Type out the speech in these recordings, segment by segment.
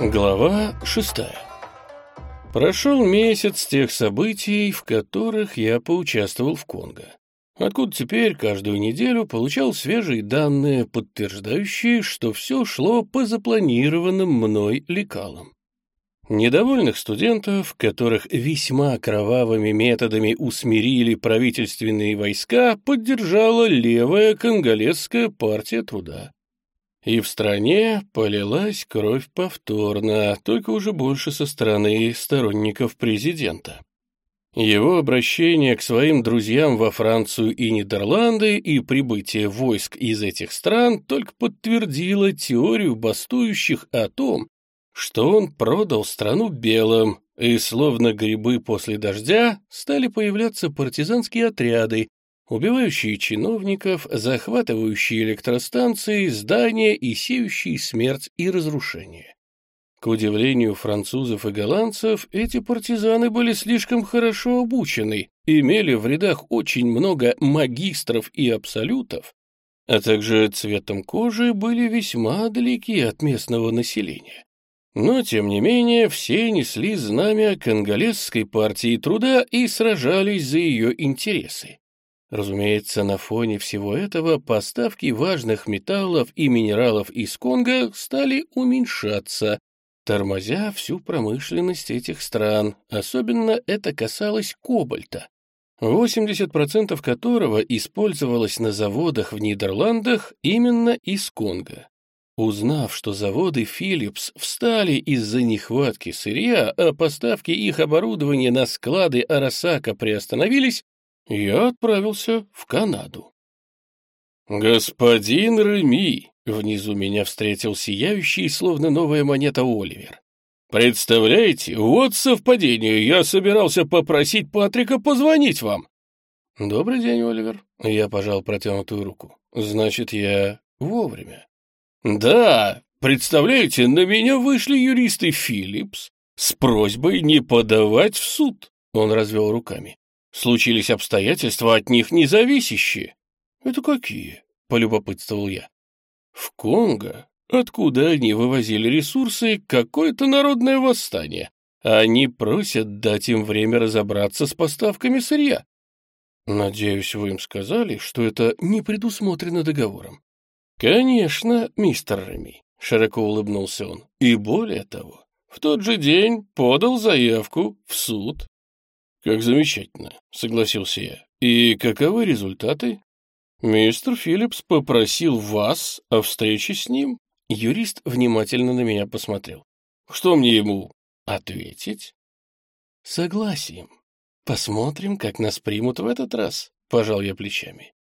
Глава шестая. Прошел месяц с тех событий, в которых я поучаствовал в Конго. Откуда теперь каждую неделю получал свежие данные, подтверждающие, что все шло по запланированным мной лекалам. Недовольных студентов, которых весьма кровавыми методами усмирили правительственные войска, поддержала левая конголезская партия труда. И в стране полилась кровь повторно, только уже больше со стороны сторонников президента. Его обращение к своим друзьям во Францию и Нидерланды и прибытие войск из этих стран только подтвердило теорию бастующих о том, что он продал страну белым, и словно грибы после дождя стали появляться партизанские отряды, убивающие чиновников, захватывающие электростанции, здания и сеющие смерть и разрушение. К удивлению французов и голландцев, эти партизаны были слишком хорошо обучены, имели в рядах очень много магистров и абсолютов, а также цветом кожи были весьма далеки от местного населения. Но, тем не менее, все несли знамя конголезской партии труда и сражались за ее интересы. Разумеется, на фоне всего этого поставки важных металлов и минералов из Конго стали уменьшаться, тормозя всю промышленность этих стран. Особенно это касалось кобальта, 80% которого использовалось на заводах в Нидерландах именно из Конго. Узнав, что заводы Philips встали из-за нехватки сырья, а поставки их оборудования на склады Арасака приостановились, я отправился в Канаду. «Господин Реми!» — внизу меня встретил сияющий, словно новая монета Оливер. «Представляете, вот совпадение, я собирался попросить Патрика позвонить вам». «Добрый день, Оливер», — я пожал протянутую руку. «Значит, я вовремя». «Да, представляете, на меня вышли юристы Филлипс с просьбой не подавать в суд», — он развел руками. Случились обстоятельства от них независящие. Это какие? Полюбопытствовал я. В Конго, откуда они вывозили ресурсы, какое-то народное восстание. Они просят дать им время разобраться с поставками сырья. Надеюсь, вы им сказали, что это не предусмотрено договором. Конечно, мистер Реми, широко улыбнулся он. И более того, в тот же день подал заявку в суд «Как замечательно», — согласился я. «И каковы результаты?» «Мистер Филлипс попросил вас о встрече с ним?» Юрист внимательно на меня посмотрел. «Что мне ему ответить?» «Согласием. Посмотрим, как нас примут в этот раз», — пожал я плечами.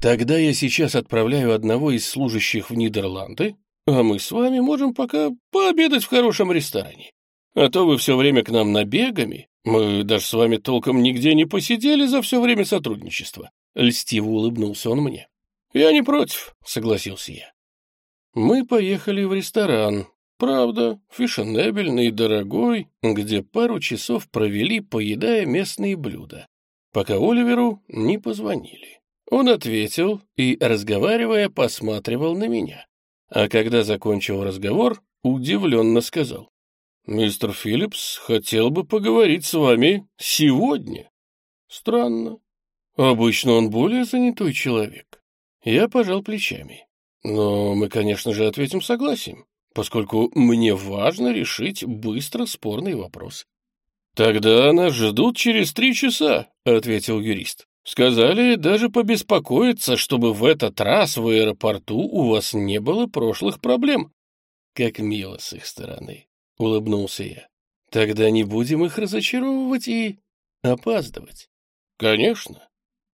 «Тогда я сейчас отправляю одного из служащих в Нидерланды, а мы с вами можем пока пообедать в хорошем ресторане. А то вы все время к нам набегами, мы даже с вами толком нигде не посидели за все время сотрудничества. Льстиво улыбнулся он мне. Я не против, согласился я. Мы поехали в ресторан, правда, фешенебельный и дорогой, где пару часов провели, поедая местные блюда, пока Оливеру не позвонили. Он ответил и, разговаривая, посматривал на меня. А когда закончил разговор, удивленно сказал. Мистер Филлипс хотел бы поговорить с вами сегодня. Странно. Обычно он более занятой человек. Я пожал плечами. Но мы, конечно же, ответим согласием, поскольку мне важно решить быстро спорный вопрос. Тогда нас ждут через три часа, ответил юрист. Сказали даже побеспокоиться, чтобы в этот раз в аэропорту у вас не было прошлых проблем. Как мило с их стороны. — улыбнулся я. «Тогда не будем их разочаровывать и опаздывать». «Конечно».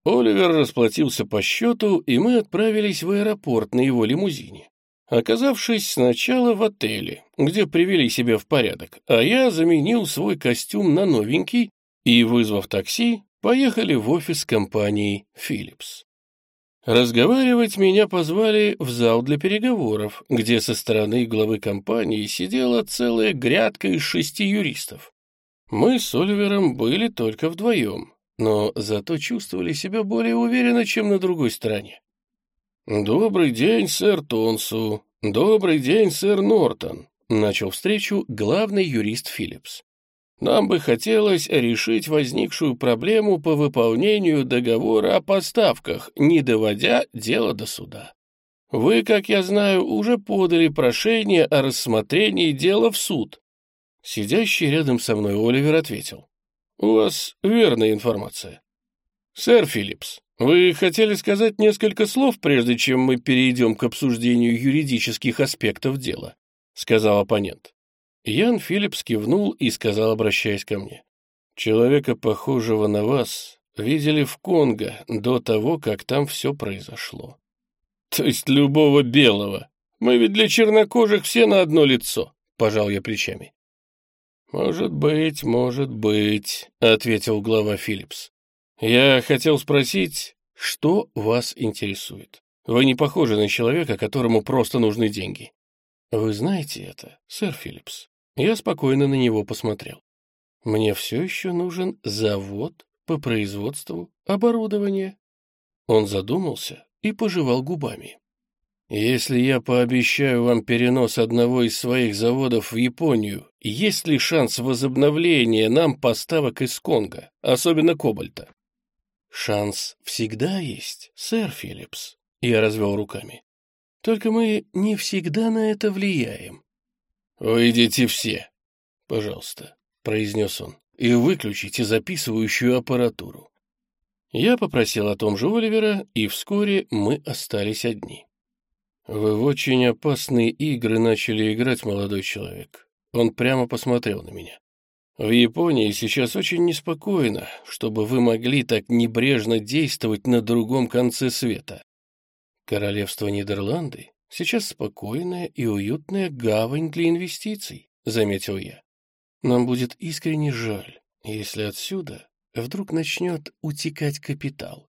Оливер расплатился по счету, и мы отправились в аэропорт на его лимузине. Оказавшись сначала в отеле, где привели себя в порядок, а я заменил свой костюм на новенький и, вызвав такси, поехали в офис компании «Филлипс». Разговаривать меня позвали в зал для переговоров, где со стороны главы компании сидела целая грядка из шести юристов. Мы с Оливером были только вдвоем, но зато чувствовали себя более уверенно, чем на другой стороне. «Добрый день, сэр Тонсу. Добрый день, сэр Нортон», начал встречу главный юрист Филлипс. Нам бы хотелось решить возникшую проблему по выполнению договора о поставках, не доводя дело до суда. Вы, как я знаю, уже подали прошение о рассмотрении дела в суд. Сидящий рядом со мной Оливер ответил. У вас верная информация. Сэр Филлипс, вы хотели сказать несколько слов, прежде чем мы перейдем к обсуждению юридических аспектов дела, сказал оппонент. Ян Филлипс кивнул и сказал, обращаясь ко мне. «Человека, похожего на вас, видели в Конго до того, как там все произошло». «То есть любого белого? Мы ведь для чернокожих все на одно лицо», — пожал я плечами. «Может быть, может быть», — ответил глава Филлипс. «Я хотел спросить, что вас интересует? Вы не похожи на человека, которому просто нужны деньги». «Вы знаете это, сэр Филлипс?» Я спокойно на него посмотрел. Мне все еще нужен завод по производству оборудования. Он задумался и пожевал губами. Если я пообещаю вам перенос одного из своих заводов в Японию, есть ли шанс возобновления нам поставок из Конго, особенно кобальта? Шанс всегда есть, сэр Филлипс. Я развел руками. Только мы не всегда на это влияем. «Выйдите все, пожалуйста», — произнес он, — «и выключите записывающую аппаратуру». Я попросил о том же Оливера, и вскоре мы остались одни. «Вы в очень опасные игры начали играть, молодой человек». Он прямо посмотрел на меня. «В Японии сейчас очень неспокойно, чтобы вы могли так небрежно действовать на другом конце света. Королевство Нидерланды Сейчас спокойная и уютная гавань для инвестиций, заметил я. Нам будет искренне жаль, если отсюда вдруг начнет утекать капитал.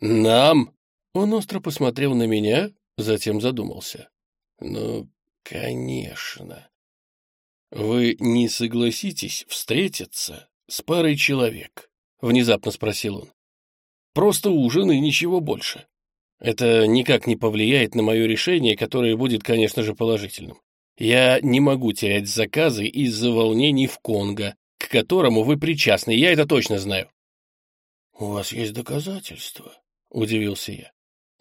Нам? Он остро посмотрел на меня, затем задумался. Ну, конечно. Вы не согласитесь встретиться с парой человек? Внезапно спросил он. Просто ужин и ничего больше. Это никак не повлияет на мое решение, которое будет, конечно же, положительным. Я не могу терять заказы из-за волнений в Конго, к которому вы причастны, я это точно знаю. «У вас есть доказательства?» — удивился я.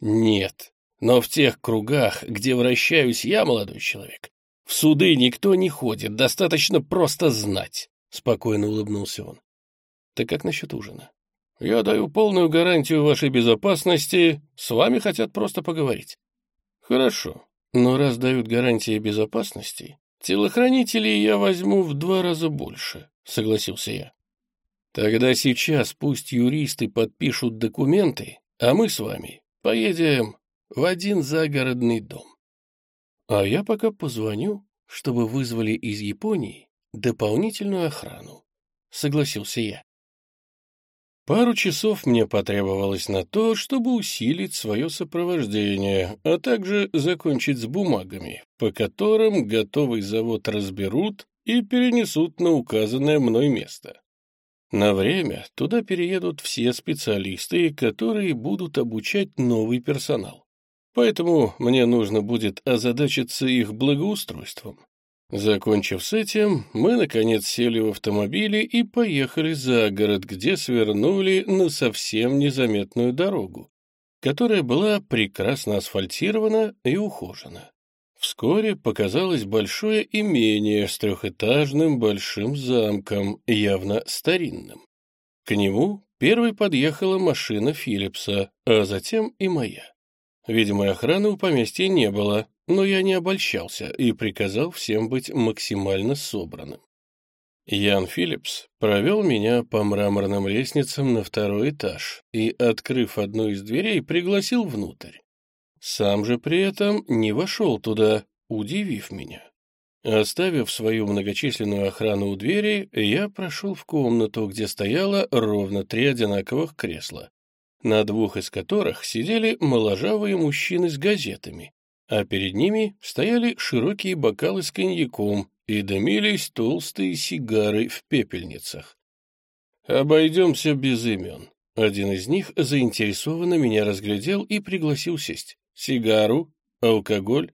«Нет, но в тех кругах, где вращаюсь я, молодой человек, в суды никто не ходит, достаточно просто знать», — спокойно улыбнулся он. «Так как насчет ужина?» Я даю полную гарантию вашей безопасности, с вами хотят просто поговорить. Хорошо, но раз дают гарантии безопасности, телохранителей я возьму в два раза больше, согласился я. Тогда сейчас пусть юристы подпишут документы, а мы с вами поедем в один загородный дом. А я пока позвоню, чтобы вызвали из Японии дополнительную охрану, согласился я. Пару часов мне потребовалось на то, чтобы усилить свое сопровождение, а также закончить с бумагами, по которым готовый завод разберут и перенесут на указанное мной место. На время туда переедут все специалисты, которые будут обучать новый персонал. Поэтому мне нужно будет озадачиться их благоустройством. Закончив с этим, мы, наконец, сели в автомобиле и поехали за город, где свернули на совсем незаметную дорогу, которая была прекрасно асфальтирована и ухожена. Вскоре показалось большое имение с трехэтажным большим замком, явно старинным. К нему первой подъехала машина Филлипса, а затем и моя. Видимо, охраны у поместья не было, но я не обольщался и приказал всем быть максимально собранным. Ян Филлипс провел меня по мраморным лестницам на второй этаж и, открыв одну из дверей, пригласил внутрь. Сам же при этом не вошел туда, удивив меня. Оставив свою многочисленную охрану у двери, я прошел в комнату, где стояло ровно три одинаковых кресла, на двух из которых сидели моложавые мужчины с газетами, а перед ними стояли широкие бокалы с коньяком и дымились толстые сигары в пепельницах. «Обойдемся без имен». Один из них заинтересованно меня разглядел и пригласил сесть. «Сигару? Алкоголь?»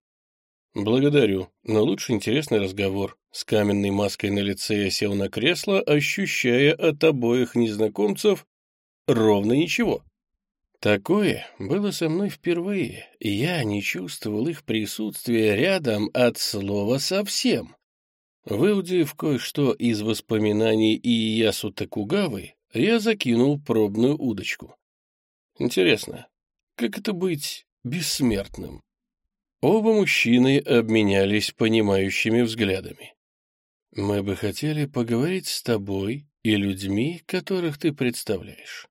Благодарю, но лучше интересный разговор. С каменной маской на лице я сел на кресло, ощущая от обоих незнакомцев ровно ничего. Такое было со мной впервые, и я не чувствовал их присутствия рядом от слова совсем. Выудив кое-что из воспоминаний Иясу Такугавы, я закинул пробную удочку. Интересно, как это быть бессмертным? Оба мужчины обменялись понимающими взглядами. «Мы бы хотели поговорить с тобой и людьми, которых ты представляешь».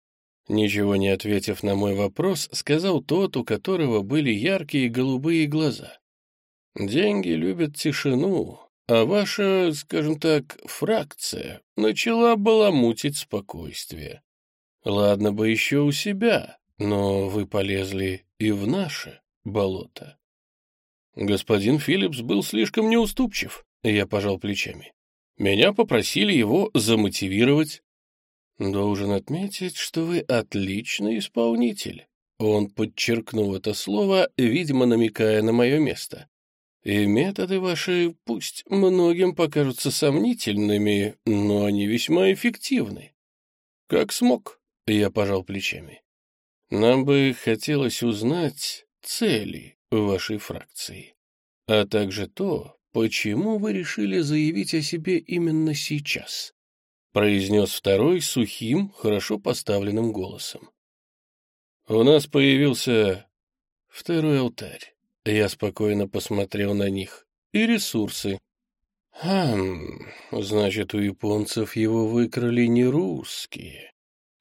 Ничего не ответив на мой вопрос, сказал тот, у которого были яркие голубые глаза. «Деньги любят тишину, а ваша, скажем так, фракция начала баламутить спокойствие. Ладно бы еще у себя, но вы полезли и в наше болото». Господин Филлипс был слишком неуступчив, я пожал плечами. Меня попросили его замотивировать. Должен отметить, что вы отличный исполнитель. Он подчеркнул это слово, видимо, намекая на мое место. И методы ваши, пусть многим покажутся сомнительными, но они весьма эффективны. Как смог, я пожал плечами. Нам бы хотелось узнать цели вашей фракции, а также то, почему вы решили заявить о себе именно сейчас, произнес второй сухим, хорошо поставленным голосом. У нас появился второй алтарь. Я спокойно посмотрел на них. И ресурсы. Хм, значит, у японцев его выкрали не русские.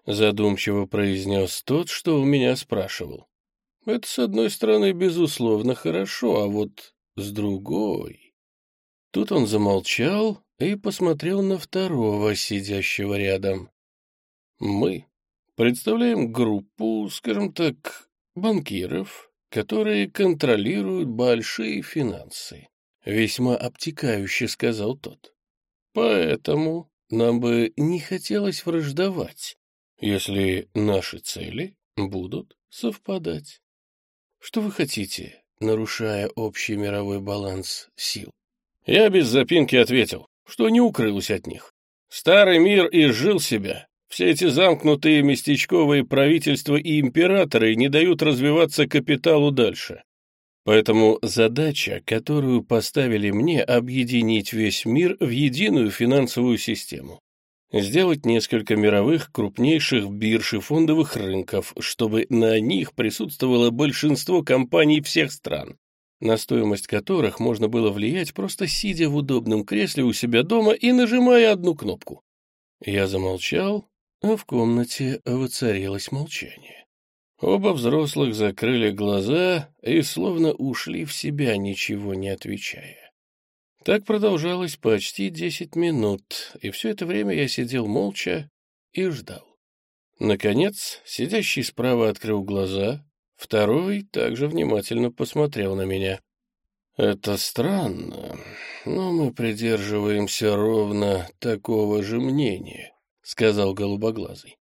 Задумчиво произнес тот, что у меня спрашивал. Это, с одной стороны, безусловно, хорошо, а вот с другой... Тут он замолчал и посмотрел на второго, сидящего рядом. Мы представляем группу, скажем так, банкиров, которые контролируют большие финансы. Весьма обтекающе сказал тот. Поэтому нам бы не хотелось враждовать, если наши цели будут совпадать. Что вы хотите, нарушая общий мировой баланс сил? Я без запинки ответил, что не укрылся от них. Старый мир изжил себя. Все эти замкнутые местечковые правительства и императоры не дают развиваться капиталу дальше. Поэтому задача, которую поставили мне, объединить весь мир в единую финансовую систему сделать несколько мировых крупнейших бирж и фондовых рынков, чтобы на них присутствовало большинство компаний всех стран, на стоимость которых можно было влиять, просто сидя в удобном кресле у себя дома и нажимая одну кнопку. Я замолчал, а в комнате воцарилось молчание. Оба взрослых закрыли глаза и словно ушли в себя, ничего не отвечая. Так продолжалось почти десять минут, и все это время я сидел молча и ждал. Наконец, сидящий справа открыл глаза, второй также внимательно посмотрел на меня. «Это странно, но мы придерживаемся ровно такого же мнения», — сказал голубоглазый.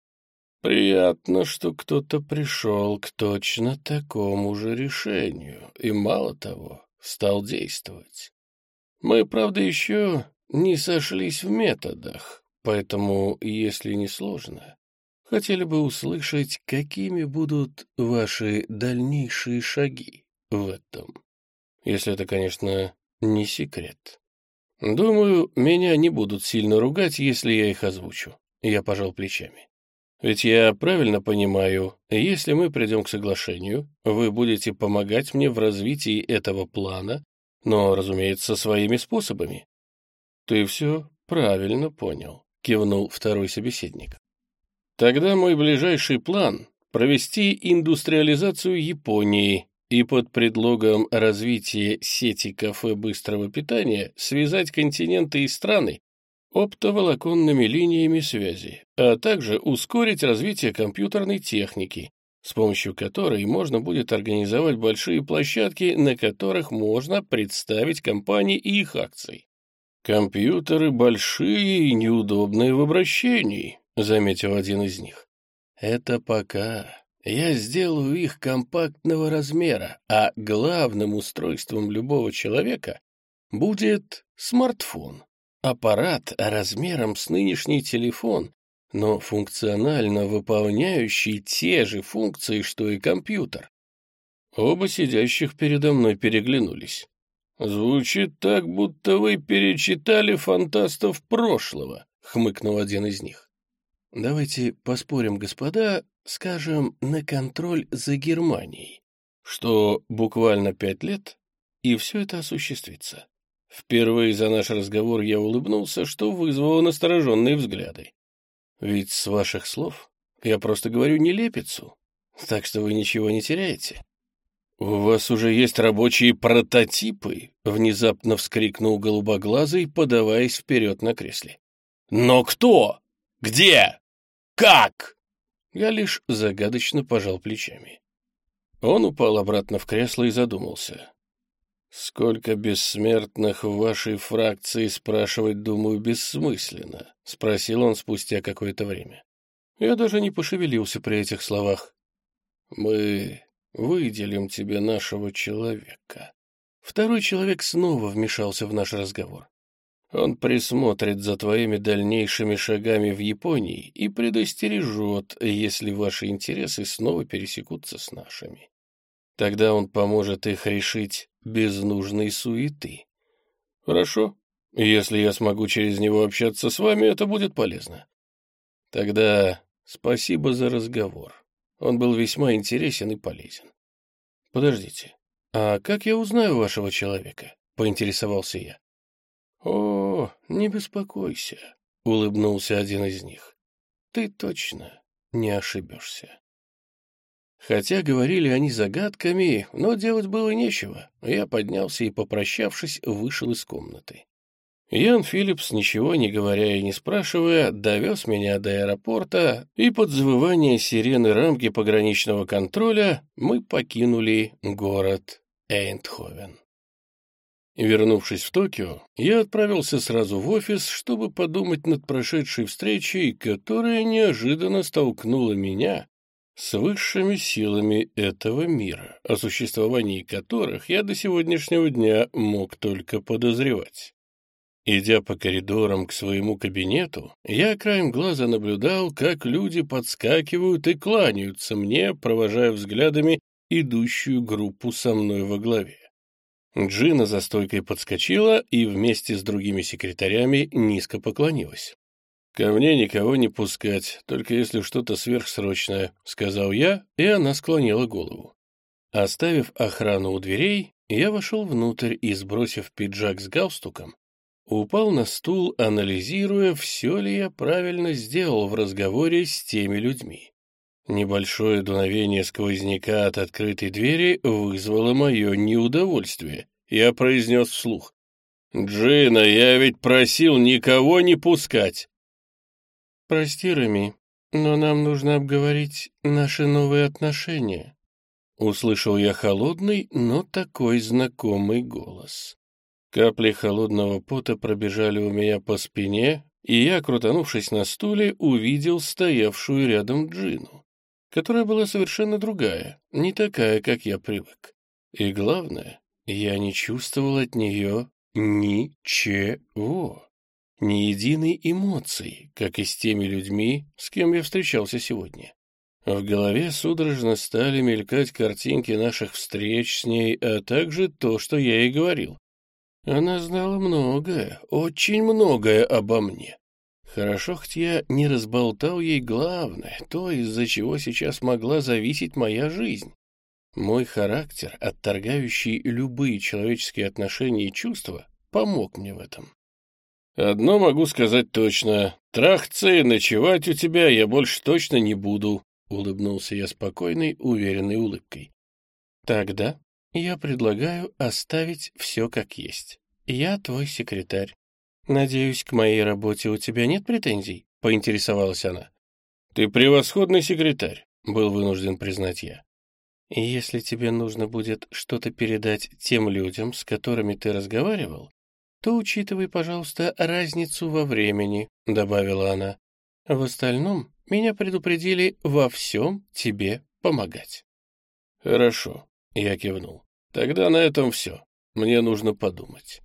«Приятно, что кто-то пришел к точно такому же решению, и, мало того, стал действовать. Мы, правда, еще не сошлись в методах, поэтому, если не сложно, хотели бы услышать, какими будут ваши дальнейшие шаги в этом. Если это, конечно, не секрет. Думаю, меня не будут сильно ругать, если я их озвучу. Я пожал плечами. Ведь я правильно понимаю, если мы придем к соглашению, вы будете помогать мне в развитии этого плана но, разумеется, своими способами. Ты все правильно понял, кивнул второй собеседник. Тогда мой ближайший план — провести индустриализацию Японии и под предлогом развития сети кафе быстрого питания связать континенты и страны оптоволоконными линиями связи, а также ускорить развитие компьютерной техники, с помощью которой можно будет организовать большие площадки, на которых можно представить компании и их акции. «Компьютеры большие и неудобные в обращении», — заметил один из них. «Это пока. я сделаю их компактного размера, а главным устройством любого человека будет смартфон. Аппарат размером с нынешний телефон, но функционально выполняющий те же функции, что и компьютер. Оба сидящих передо мной переглянулись. «Звучит так, будто вы перечитали фантастов прошлого», — хмыкнул один из них. «Давайте поспорим, господа, скажем, на контроль за Германией, что буквально пять лет, и все это осуществится. Впервые за наш разговор я улыбнулся, что вызвало настороженные взгляды. Ведь с ваших слов я просто говорю нелепицу, так что вы ничего не теряете. «У вас уже есть рабочие прототипы?» — внезапно вскрикнул голубоглазый, подаваясь вперед на кресле. «Но кто? Где? Как?» Я лишь загадочно пожал плечами. Он упал обратно в кресло и задумался. «Сколько бессмертных в вашей фракции спрашивать, думаю, бессмысленно», — спросил он спустя какое-то время. Я даже не пошевелился при этих словах. «Мы выделим тебе нашего человека». Второй человек снова вмешался в наш разговор. Он присмотрит за твоими дальнейшими шагами в Японии и предостережет, если ваши интересы снова пересекутся с нашими. Тогда он поможет их решить без нужной суеты. Хорошо. Если я смогу через него общаться с вами, это будет полезно. Тогда спасибо за разговор. Он был весьма интересен и полезен. Подождите, а как я узнаю вашего человека? Поинтересовался я. О, не беспокойся, улыбнулся один из них. Ты точно не ошибешься. Хотя говорили они загадками, но делать было нечего. Я поднялся и, попрощавшись, вышел из комнаты. Ян Филлипс, ничего не говоря и не спрашивая, довез меня до аэропорта, и под завывание сирены рамки пограничного контроля мы покинули город Эйндховен. Вернувшись в Токио, я отправился сразу в офис, чтобы подумать над прошедшей встречей, которая неожиданно столкнула меня с высшими силами этого мира, о существовании которых я до сегодняшнего дня мог только подозревать. Идя по коридорам к своему кабинету, я краем глаза наблюдал, как люди подскакивают и кланяются мне, провожая взглядами идущую группу со мной во главе. Джина за стойкой подскочила и вместе с другими секретарями низко поклонилась. «Ко мне никого не пускать, только если что-то сверхсрочное», — сказал я, и она склонила голову. Оставив охрану у дверей, я вошел внутрь и, сбросив пиджак с галстуком, упал на стул, анализируя, все ли я правильно сделал в разговоре с теми людьми. Небольшое дуновение сквозняка от открытой двери вызвало мое неудовольствие. Я произнес вслух. «Джина, я ведь просил никого не пускать!» «Прости, Рами, но нам нужно обговорить наши новые отношения», — услышал я холодный, но такой знакомый голос. Капли холодного пота пробежали у меня по спине, и я, крутанувшись на стуле, увидел стоявшую рядом Джину, которая была совершенно другая, не такая, как я привык. И главное, я не чувствовал от нее ничего ни единой эмоции, как и с теми людьми, с кем я встречался сегодня. В голове судорожно стали мелькать картинки наших встреч с ней, а также то, что я ей говорил. Она знала многое, очень многое обо мне. Хорошо, хоть я не разболтал ей главное, то, из-за чего сейчас могла зависеть моя жизнь. Мой характер, отторгающий любые человеческие отношения и чувства, помог мне в этом. «Одно могу сказать точно. Трахаться и ночевать у тебя я больше точно не буду», — улыбнулся я спокойной, уверенной улыбкой. «Тогда я предлагаю оставить все как есть. Я твой секретарь. Надеюсь, к моей работе у тебя нет претензий?» — поинтересовалась она. «Ты превосходный секретарь», — был вынужден признать я. «Если тебе нужно будет что-то передать тем людям, с которыми ты разговаривал, то учитывай, пожалуйста, разницу во времени», — добавила она. «В остальном меня предупредили во всем тебе помогать. Хорошо, я кивнул. Тогда на этом все. Мне нужно подумать.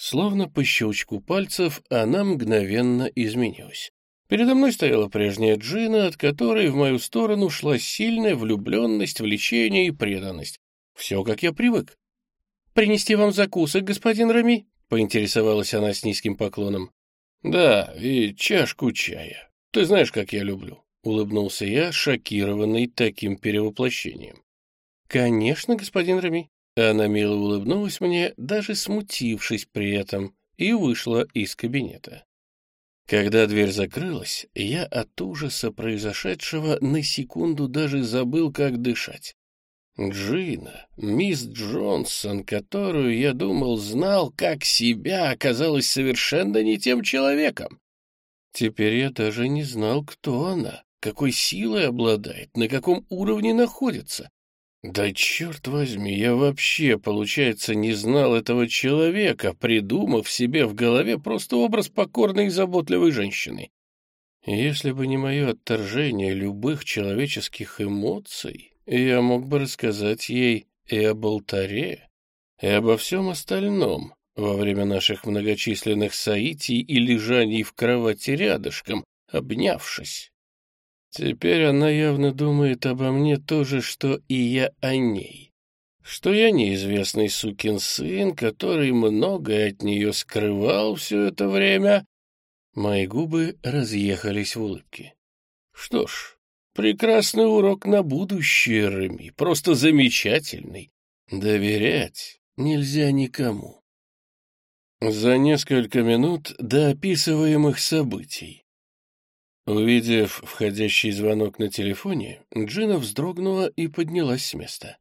Словно по щелчку пальцев она мгновенно изменилась. Передо мной стояла прежняя Джина, от которой в мою сторону шла сильная влюбленность, влечение и преданность. Все, как я привык. «Принести вам закусок, господин Рами?» — поинтересовалась она с низким поклоном. «Да, и чашку чая. Ты знаешь, как я люблю», — улыбнулся я, шокированный таким перевоплощением. «Конечно, господин Рами». Она мило улыбнулась мне, даже смутившись при этом, и вышла из кабинета. Когда дверь закрылась, я от ужаса произошедшего на секунду даже забыл, как дышать. Джина, мисс Джонсон, которую, я думал, знал как себя, оказалась совершенно не тем человеком. Теперь я даже не знал, кто она, какой силой обладает, на каком уровне находится. Да черт возьми, я вообще, получается, не знал этого человека, придумав себе в голове просто образ покорной и заботливой женщины. Если бы не мое отторжение любых человеческих эмоций, я мог бы рассказать ей и об алтаре, и обо всем остальном во время наших многочисленных соитий и лежаний в кровати рядышком, обнявшись. Теперь она явно думает обо мне то же, что и я о ней. Что я неизвестный сукин сын, который многое от нее скрывал все это время. Мои губы разъехались в улыбке. Что ж, Прекрасный урок на будущее, Реми, просто замечательный. Доверять нельзя никому. За несколько минут до описываемых событий. Увидев входящий звонок на телефоне, Джина вздрогнула и поднялась с места.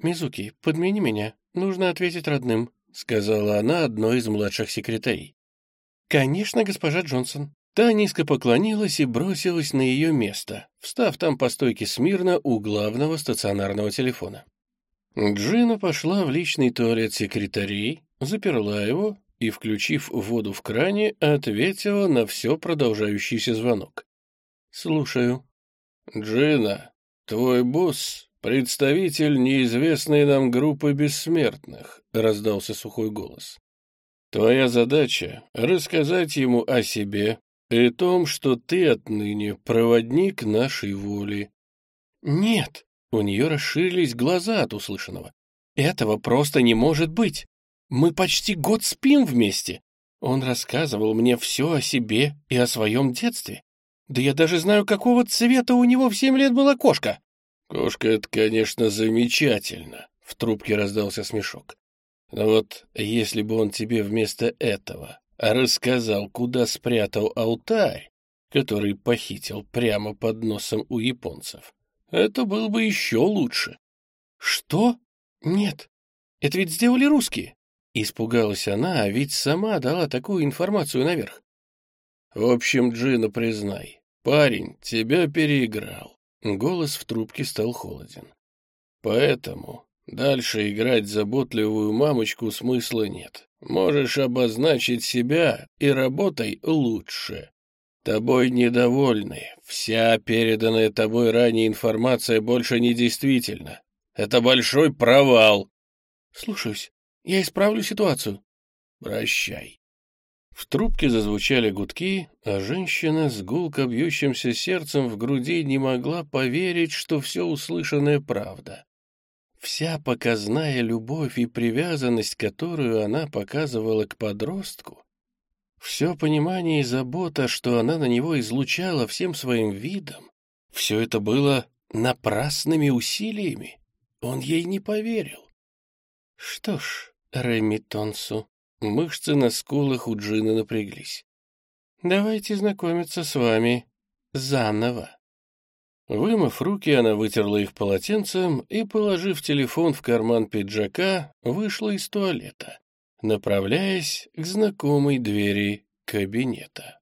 «Мизуки, подмени меня, нужно ответить родным», — сказала она одной из младших секретарей. «Конечно, госпожа Джонсон», Та низко поклонилась и бросилась на ее место, встав там по стойке смирно у главного стационарного телефона. Джина пошла в личный туалет секретарей, заперла его и, включив воду в кране, ответила на все продолжающийся звонок. «Слушаю». «Джина, твой босс — представитель неизвестной нам группы бессмертных», — раздался сухой голос. «Твоя задача — рассказать ему о себе, и том, что ты отныне проводник нашей воли». «Нет!» — у нее расширились глаза от услышанного. «Этого просто не может быть! Мы почти год спим вместе. Он рассказывал мне все о себе и о своем детстве. Да я даже знаю, какого цвета у него в семь лет была кошка». «Кошка — это, конечно, замечательно», — в трубке раздался смешок. «Но вот если бы он тебе вместо этого рассказал, куда спрятал алтарь, который похитил прямо под носом у японцев. Это было бы еще лучше. Что? Нет, это ведь сделали русские. Испугалась она, а ведь сама дала такую информацию наверх. В общем, Джина, признай, парень тебя переиграл. Голос в трубке стал холоден. Поэтому дальше играть заботливую мамочку смысла нет. Можешь обозначить себя и работай лучше. Тобой недовольны. Вся переданная тобой ранее информация больше не действительна. Это большой провал. Слушаюсь. Я исправлю ситуацию. Прощай. В трубке зазвучали гудки, а женщина с гулко бьющимся сердцем в груди не могла поверить, что все услышанное правда. Вся показная любовь и привязанность, которую она показывала к подростку, все понимание и забота, что она на него излучала всем своим видом, все это было напрасными усилиями. Он ей не поверил. Что ж, Реми Тонсу, мышцы на скулах у Джина напряглись. Давайте знакомиться с вами заново. Вымыв руки, она вытерла их полотенцем и, положив телефон в карман пиджака, вышла из туалета, направляясь к знакомой двери кабинета.